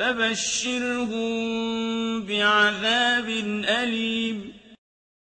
فَبَشِّرْهُم بِعَذَابٍ أَلِيمٍ